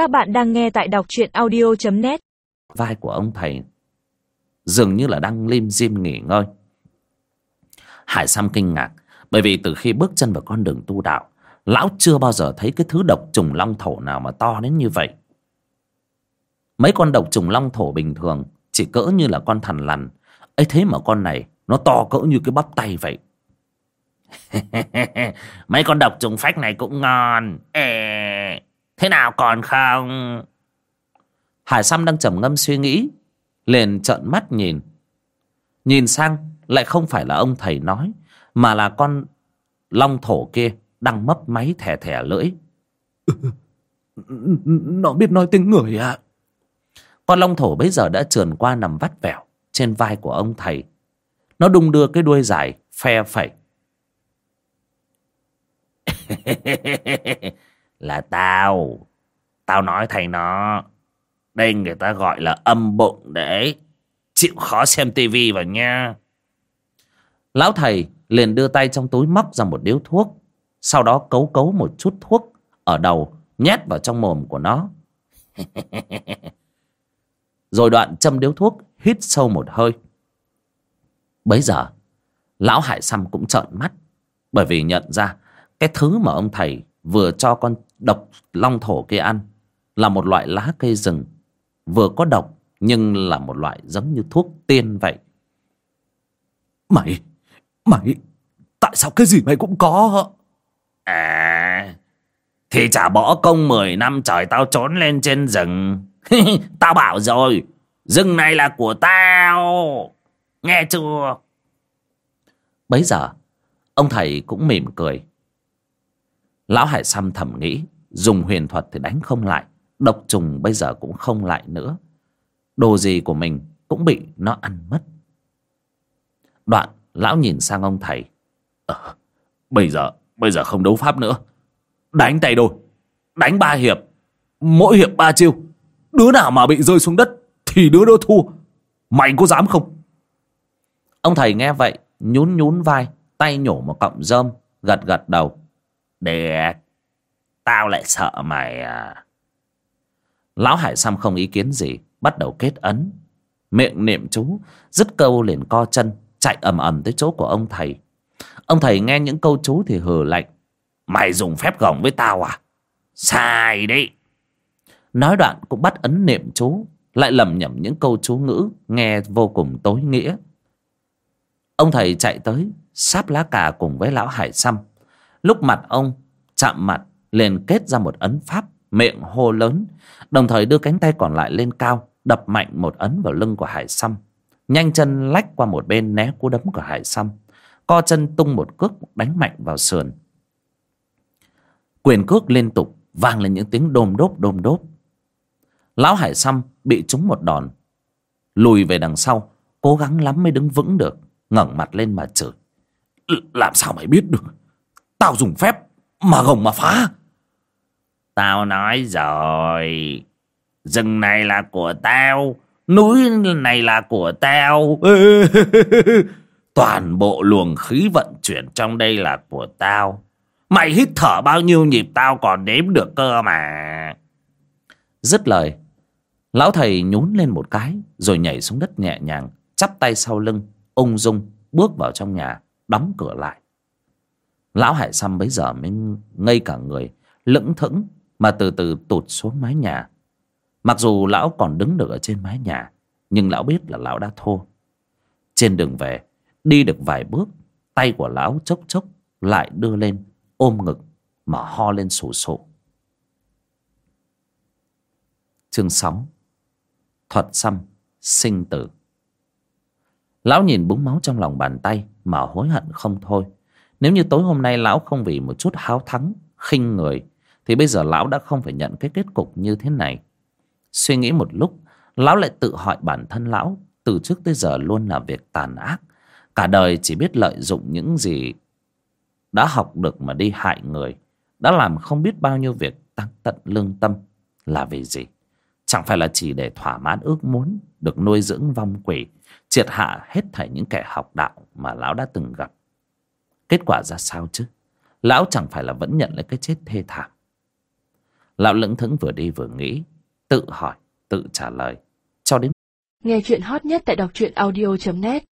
Các bạn đang nghe tại đọc truyện audio.net vai của ông thầy dường như là đang lim dim nghỉ ngơi. Hải sam kinh ngạc bởi vì từ khi bước chân vào con đường tu đạo lão chưa bao giờ thấy cái thứ độc trùng long thổ nào mà to đến như vậy. Mấy con độc trùng long thổ bình thường chỉ cỡ như là con thằn lằn. Ấy thế mà con này nó to cỡ như cái bắp tay vậy. Mấy con độc trùng phách này cũng ngon. Ê, thế nào còn không? Hải sam đang trầm ngâm suy nghĩ liền trợn mắt nhìn. Nhìn sang lại không phải là ông thầy nói mà là con long thổ kia đang mấp máy thẻ thẻ lưỡi. Nó biết nói tiếng người à con long thổ bấy giờ đã trườn qua nằm vắt vẻo trên vai của ông thầy. Nó đung đưa cái đuôi dài phe phẩy là tao. Tao nói thầy nó, đây người ta gọi là âm bụng để chịu khó xem tivi vào nha. Lão thầy liền đưa tay trong túi móc ra một điếu thuốc, sau đó cấu cấu một chút thuốc ở đầu, nhét vào trong mồm của nó. Rồi đoạn châm điếu thuốc hít sâu một hơi. Bấy giờ, lão hải xăm cũng trợn mắt, bởi vì nhận ra cái thứ mà ông thầy vừa cho con độc long thổ kia ăn là một loại lá cây rừng. Vừa có độc nhưng là một loại giống như thuốc tiên vậy. Mày Mày Tại sao cái gì mày cũng có à thì chả bỏ công 10 năm trời tao trốn lên trên rừng. Tao bảo rồi rừng này là của tao. Nghe chưa? Bấy giờ ông thầy cũng mỉm cười lão hải sam thầm nghĩ dùng huyền thuật thì đánh không lại độc trùng bây giờ cũng không lại nữa. Đồ gì của mình cũng bị nó ăn mất. Đoạn lão nhìn sang ông thầy. Ờ, Bây giờ Bây giờ không đấu pháp nữa. Đánh tay đôi Đánh ba hiệp Mỗi hiệp ba chiêu. Đứa nào mà bị rơi xuống đất Thì đứa đó thua. Mày có dám không? Ông thầy nghe vậy nhún nhún vai tay nhổ một cọng rơm gật gật đầu để tao lại sợ mày à. Lão hải sam không ý kiến gì, bắt đầu kết ấn. Miệng niệm chú, dứt câu liền co chân, chạy ầm ầm tới chỗ của ông thầy. Ông thầy nghe những câu chú thì hừ lạnh. Mày dùng phép gồng với tao à? Sai đi. Nói đoạn cũng bắt ấn niệm chú, lại lầm nhầm những câu chú ngữ nghe vô cùng tối nghĩa. Ông thầy chạy tới, sáp lá cà cùng với lão hải Sam lúc mặt ông, chạm mặt, liền kết ra một ấn pháp, miệng hô lớn, đồng thời đưa cánh tay còn lại lên cao, đập mạnh một ấn vào lưng của hải sâm. Nhanh chân lách qua một bên né cú đấm của hải sâm, co chân tung một cước, đánh mạnh vào sườn. Quyền cước liên tục, vang lên những tiếng đôm đốp đôm đốp. Lão hải sâm bị trúng một đòn, lùi về đằng sau, cố gắng lắm mới đứng vững được, ngẩng mặt lên mà chửi Làm sao mày biết được? Tao dùng phép mà gồng mà phá. Tao nói rồi. Rừng này là của tao Núi này là của tao. Toàn bộ luồng khí vận chuyển trong đây là của tao. Mày hít thở bao nhiêu nhịp tao còn đếm được cơ mà. Dứt lời Lão thầy nhún lên một cái Rồi nhảy xuống đất nhẹ nhàng Chắp tay sau lưng Ung dung bước vào trong nhà Đóng cửa lại Lão Hải Xăm bấy giờ mới ngây cả người, Lững thững Mà từ từ tụt xuống mái nhà. Mặc dù lão còn đứng được ở trên mái nhà, Nhưng lão biết là lão đã thua. Trên đường về, Đi được vài bước, Tay của lão chốc chốc lại đưa lên, Ôm ngực mà ho lên sù sụ. Chương sáu, Thuật xăm sinh tử. Lão nhìn búng máu trong lòng bàn tay Mà hối hận không thôi. Nếu như tối hôm nay lão không vì một chút háo thắng, khinh người, Thì bây giờ lão đã không phải nhận cái kết cục như thế này. Suy nghĩ một lúc, Lão lại tự hỏi bản thân lão, Từ trước tới giờ luôn là việc tàn ác, Cả đời chỉ biết lợi dụng những gì Đã học được mà đi hại người, Đã làm không biết bao nhiêu việc tăng tận lương tâm Là vì gì? Chẳng phải là chỉ để thỏa mãn ước muốn, Được nuôi dưỡng vong quỷ, Triệt hạ hết thảy những kẻ học đạo Mà lão đã từng gặp. Kết quả ra sao chứ? Lão chẳng phải là vẫn nhận lấy cái chết thê thảm. Lão lững thững vừa đi vừa nghĩ, tự hỏi, tự trả lời. Cho đến Nghe chuyện hot nhất tại đọc truyện audio.net